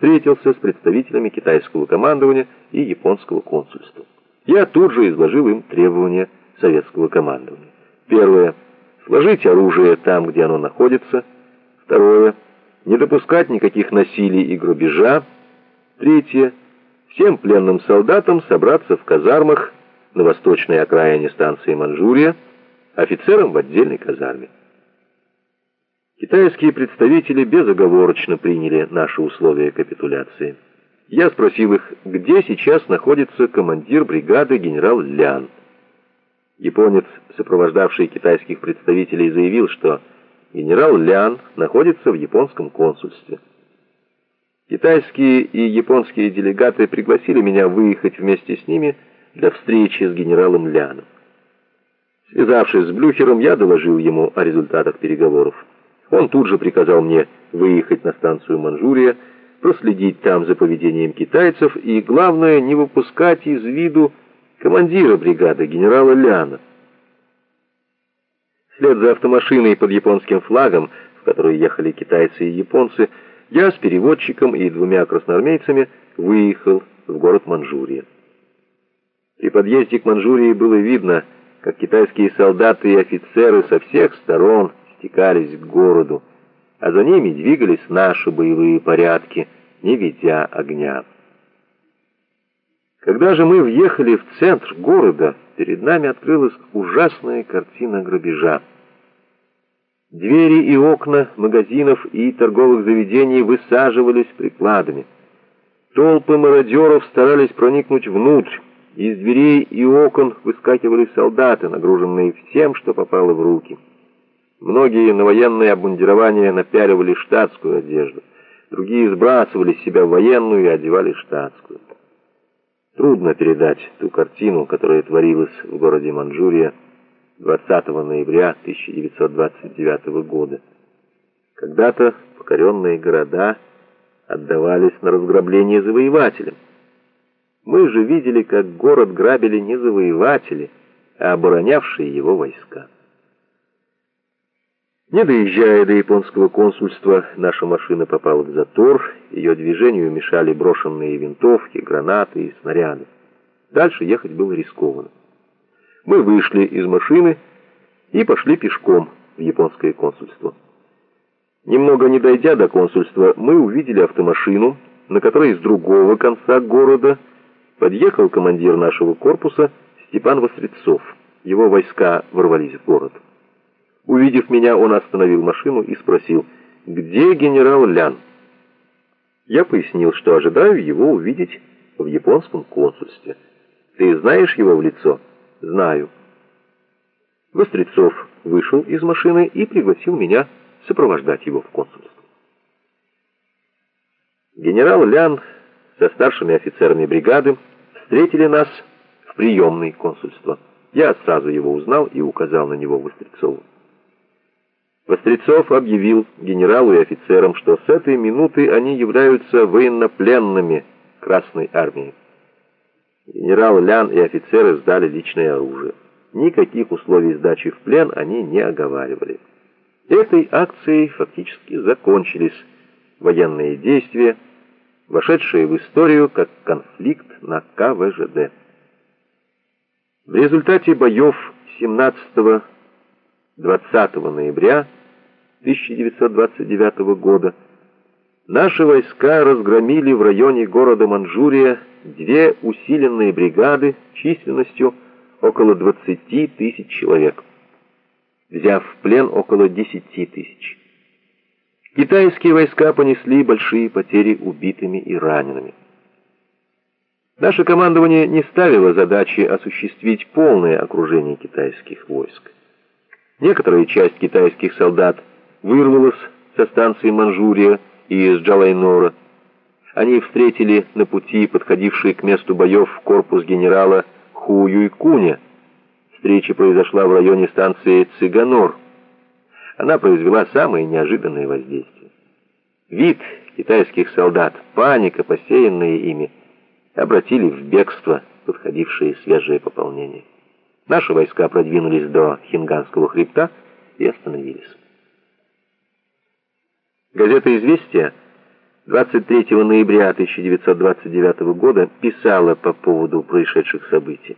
встретился с представителями китайского командования и японского консульства. Я тут же изложил им требования советского командования. Первое. Сложить оружие там, где оно находится. Второе. Не допускать никаких насилий и грабежа. Третье. Всем пленным солдатам собраться в казармах на восточной окраине станции Манчжурия, офицерам в отдельной казарме. Китайские представители безоговорочно приняли наши условия капитуляции. Я спросил их, где сейчас находится командир бригады генерал Лян. Японец, сопровождавший китайских представителей, заявил, что генерал Лян находится в японском консульстве. Китайские и японские делегаты пригласили меня выехать вместе с ними для встречи с генералом Ляном. Связавшись с Блюхером, я доложил ему о результатах переговоров. Он тут же приказал мне выехать на станцию Манчжурия, проследить там за поведением китайцев и, главное, не выпускать из виду командира бригады, генерала Ляна. Вслед за автомашиной под японским флагом, в которой ехали китайцы и японцы, я с переводчиком и двумя красноармейцами выехал в город Манчжурия. При подъезде к Манчжурии было видно, как китайские солдаты и офицеры со всех сторон стекались к городу, а за ними двигались наши боевые порядки, не ведя огня. Когда же мы въехали в центр города, перед нами открылась ужасная картина грабежа. Двери и окна магазинов и торговых заведений высаживались прикладами. Толпы мародеров старались проникнуть внутрь. Из дверей и окон выскакивали солдаты, нагруженные всем, что попало в руки. Многие на военное обмундирование напяливали штатскую одежду, другие сбрасывали с себя военную и одевали штатскую. Трудно передать ту картину, которая творилась в городе Манчжурия 20 ноября 1929 года. Когда-то покоренные города отдавались на разграбление завоевателям. Мы же видели, как город грабили не завоеватели, а оборонявшие его войска. Не доезжая до японского консульства, наша машина попала в затор, ее движению мешали брошенные винтовки, гранаты и снаряды. Дальше ехать было рискованно. Мы вышли из машины и пошли пешком в японское консульство. Немного не дойдя до консульства, мы увидели автомашину, на которой с другого конца города подъехал командир нашего корпуса Степан Вострецов. Его войска ворвались в город. Увидев меня, он остановил машину и спросил, где генерал Лян? Я пояснил, что ожидаю его увидеть в японском консульстве. Ты знаешь его в лицо? Знаю. Вострецов вышел из машины и пригласил меня сопровождать его в консульство. Генерал Лян со старшими офицерами бригады встретили нас в приемной консульства. Я сразу его узнал и указал на него Вострецову. Вострецов объявил генералу и офицерам, что с этой минуты они являются военнопленными Красной Армии. Генерал Лян и офицеры сдали личное оружие. Никаких условий сдачи в плен они не оговаривали. Этой акцией фактически закончились военные действия, вошедшие в историю как конфликт на КВЖД. В результате боев 17-20 ноября 1929 года наши войска разгромили в районе города Манчжурия две усиленные бригады численностью около 20 тысяч человек, взяв в плен около 10 тысяч. Китайские войска понесли большие потери убитыми и ранеными. Наше командование не ставило задачи осуществить полное окружение китайских войск. Некоторая часть китайских солдат вырвалась со станции Манчжурия и из Джалайнора. Они встретили на пути подходивший к месту боев корпус генерала Ху Юйкуня. Встреча произошла в районе станции Цыганор. Она произвела самое неожиданное воздействие. Вид китайских солдат, паника, посеянная ими, обратили в бегство подходившие свежие пополнения. Наши войска продвинулись до Хинганского хребта и остановились. Газета «Известия» 23 ноября 1929 года писала по поводу происшедших событий.